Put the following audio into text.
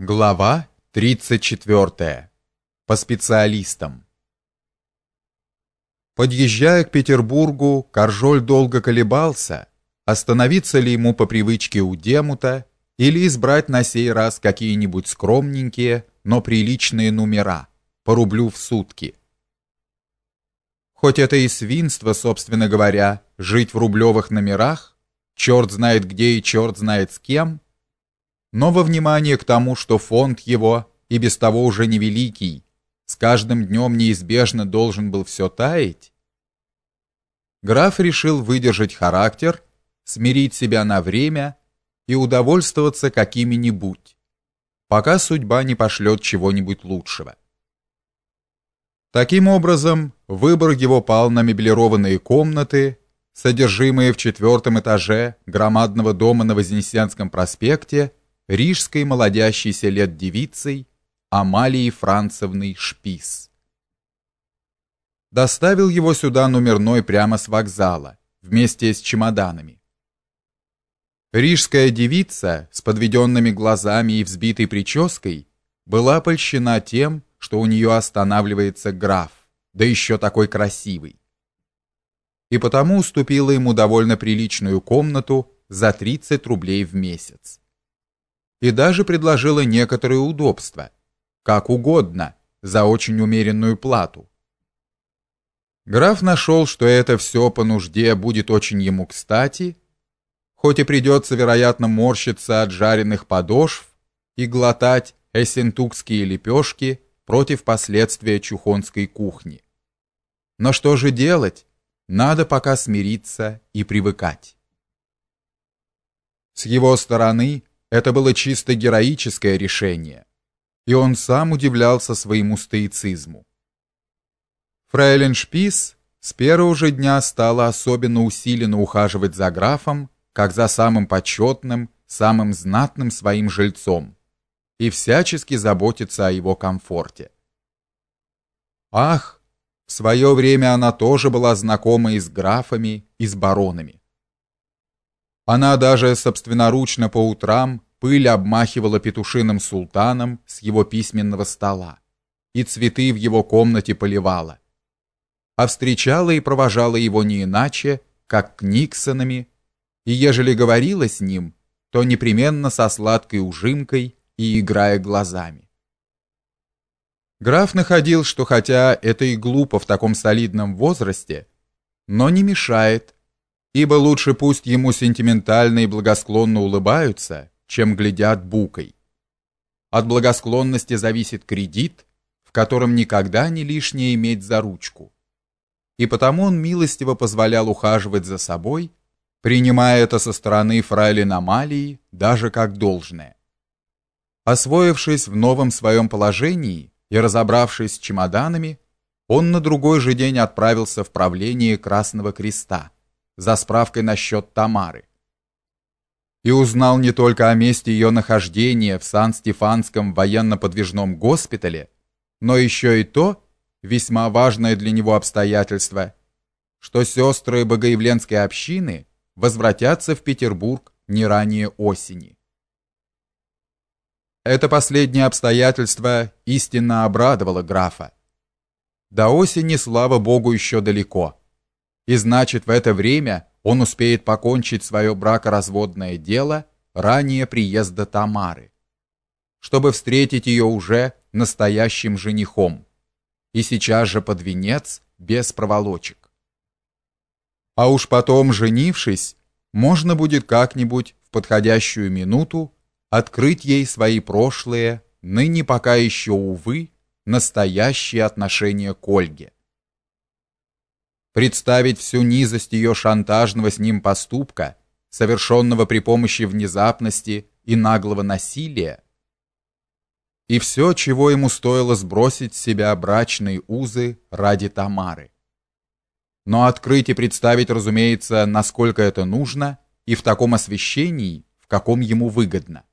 Глава 34. По специалистам. Подъезжая к Петербургу, Каржоль долго колебался, остановиться ли ему по привычке у Демута или избрать на сей раз какие-нибудь скромненькие, но приличные номера, по рублю в сутки. Хоть это и свинство, собственно говоря, жить в рублевых номерах, черт знает где и черт знает с кем – но во внимание к тому, что фонд его и без того уже невеликий, с каждым днем неизбежно должен был все таять, граф решил выдержать характер, смирить себя на время и удовольствоваться какими-нибудь, пока судьба не пошлет чего-нибудь лучшего. Таким образом, выбор его пал на меблированные комнаты, содержимые в четвертом этаже громадного дома на Вознесенском проспекте рижской молодящейся лет девицей Амалией Францевной Шпис. Доставил его сюда номерной прямо с вокзала, вместе с чемоданами. Рижская девица с подведенными глазами и взбитой прической была польщена тем, что у нее останавливается граф, да еще такой красивый. И потому уступила ему довольно приличную комнату за 30 рублей в месяц и даже предложила некоторые удобства, как угодно, за очень умеренную плату. Граф нашел, что это все по нужде будет очень ему кстати, хоть и придется, вероятно, морщиться от жареных подошв и глотать эссентукские лепешки против последствия чухонской кухни. Но что же делать? Надо пока смириться и привыкать. С его стороны это было чисто героическое решение, и он сам удивлялся своему стоицизму. Фрейлин Шпис с первого же дня стала особенно усиленно ухаживать за графом, как за самым почетным, самым знатным своим жильцом, и всячески заботиться о его комфорте. Ах, в свое время она тоже была знакома и с графами, и с баронами. Она даже собственноручно по утрам пыль обмахивала петушиным султаном с его письменного стола и цветы в его комнате поливала. А встречала и провожала его не иначе, как Никсонами, и ежели говорила с ним, то непременно со сладкой ужимкой и играя глазами. Граф находил, что хотя это и глупо в таком солидном возрасте, но не мешает ибо лучше пусть ему сентиментально и благосклонно улыбаются, чем глядят букой. От благосклонности зависит кредит, в котором никогда не лишнее иметь за ручку. И потому он милостиво позволял ухаживать за собой, принимая это со стороны фрайлин Амалии даже как должное. Освоившись в новом своем положении и разобравшись с чемоданами, он на другой же день отправился в правление Красного Креста за справкой насчет Тамары. И узнал не только о месте ее нахождения в Сан-Стефанском военно-подвижном госпитале, но еще и то, весьма важное для него обстоятельство, что сестры Богоявленской общины возвратятся в Петербург не ранее осени. Это последнее обстоятельство истинно обрадовало графа. До осени, слава богу, еще далеко и значит в это время он успеет покончить свое бракоразводное дело ранее приезда Тамары, чтобы встретить ее уже настоящим женихом, и сейчас же под венец без проволочек. А уж потом, женившись, можно будет как-нибудь в подходящую минуту открыть ей свои прошлые, ныне пока еще увы, настоящие отношения к Ольге представить всю низость ее шантажного с ним поступка, совершенного при помощи внезапности и наглого насилия, и все, чего ему стоило сбросить с себя брачные узы ради Тамары. Но открыть и представить, разумеется, насколько это нужно и в таком освещении, в каком ему выгодно.